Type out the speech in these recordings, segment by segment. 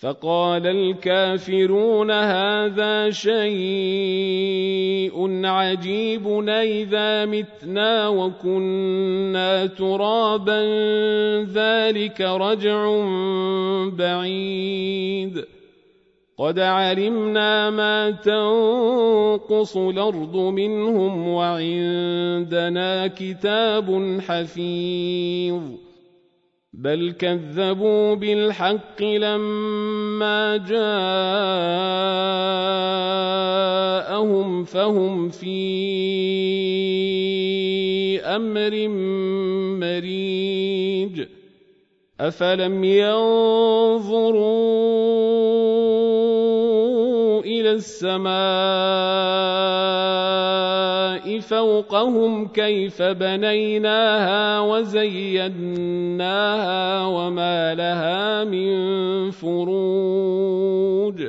فقال الكافرون هذا شيء عجيب إذا متنا وكنا ترابا ذلك رجع بعيد. قد علمنا ما تنقص الأرض منهم وعندنا كتاب حفيظ. بل كذبوا بالحق لما جاءهم فهم في أمر مريج. أفلم ينظروا إلى السماء فوقهم كيف بنيناها وزيناها وما لها من فروج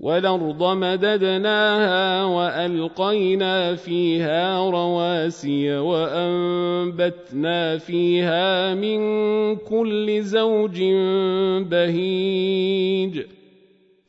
والأرض مددناها وألقينا فيها رواسي وأنبتنا فيها من كل زوج بهيج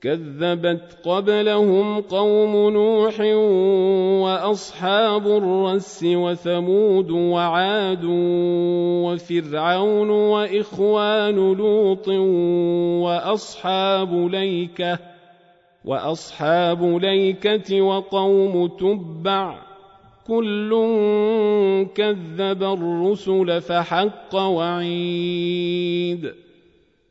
كذبت قبلهم قوم نوح وأصحاب الرس وثمود وعاد وفرعون وإخوان لوط وأصحاب ليكة وأصحاب ليكة وقوم تبع كل كذب الرسل فحق وعيد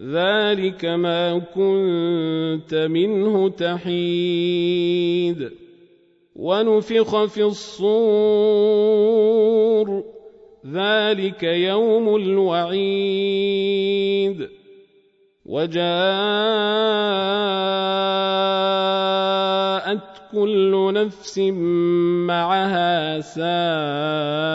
ذلك ما كنت منه تحيد ونفخ في الصور ذلك يوم الوعيد وجاءت كل نفس معها سائق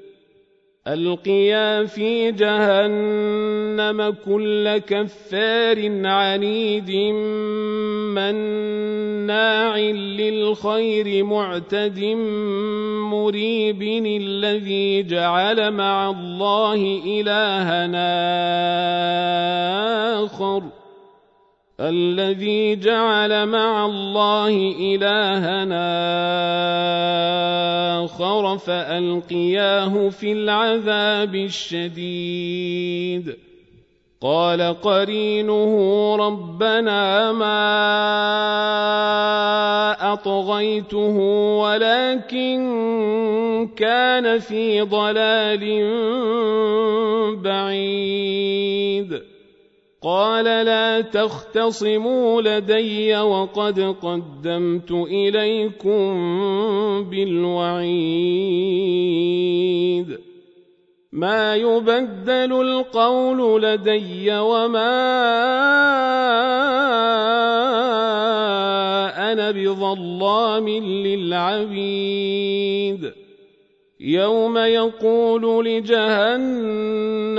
ألقيا في جهنم كل كفار عنيد مناع للخير معتد مريب الذي جعل مع الله إلهنا آخر الذي جعل مع الله إلهنا آخر فألقياه في العذاب الشديد. قال قرينه ربنا ما أطغيته ولكن كان في ضلال بعيد. قال لا تختصموا لدي وقد قدمت إليكم بالوعيد. ما يبدل القول لدي وما أنا بظلام للعبيد. يوم يقول لجهنم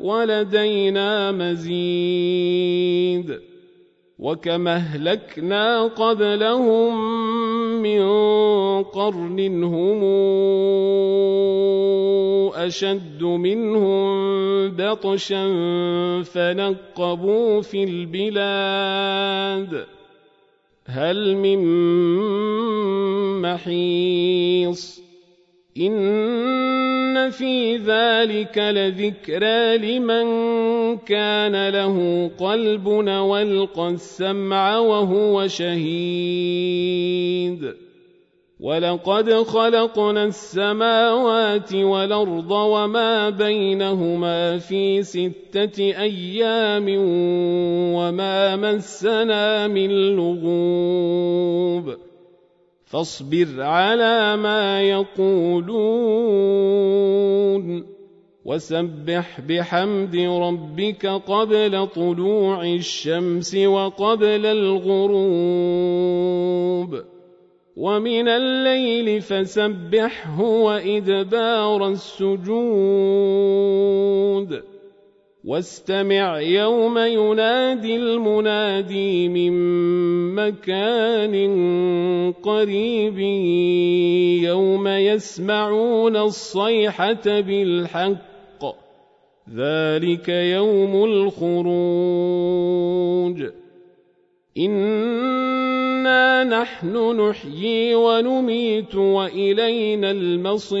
ولدينا مزيد وكما أهلكنا قبلهم من قرن هم أشد منهم بطشا فنقبوا في البلاد. هل من محيص؟ في ذلك لذكرى لمن كان له قلب والقى السمع وهو شهيد ولقد خلقنا السماوات والأرض وما بينهما في ستة أيام وما مسنا من لغوب فاصبر على ما يقولون وسبح بحمد ربك قبل طلوع الشمس وقبل الغروب ومن الليل فسبحه وإدبار السجود واستمع يوم ينادي المنادي من مكان قريب يوم يسمعون الصيحة بالحق. ذلك يوم الخروج. إنا نحن نحيي ونميت وإلينا المصير.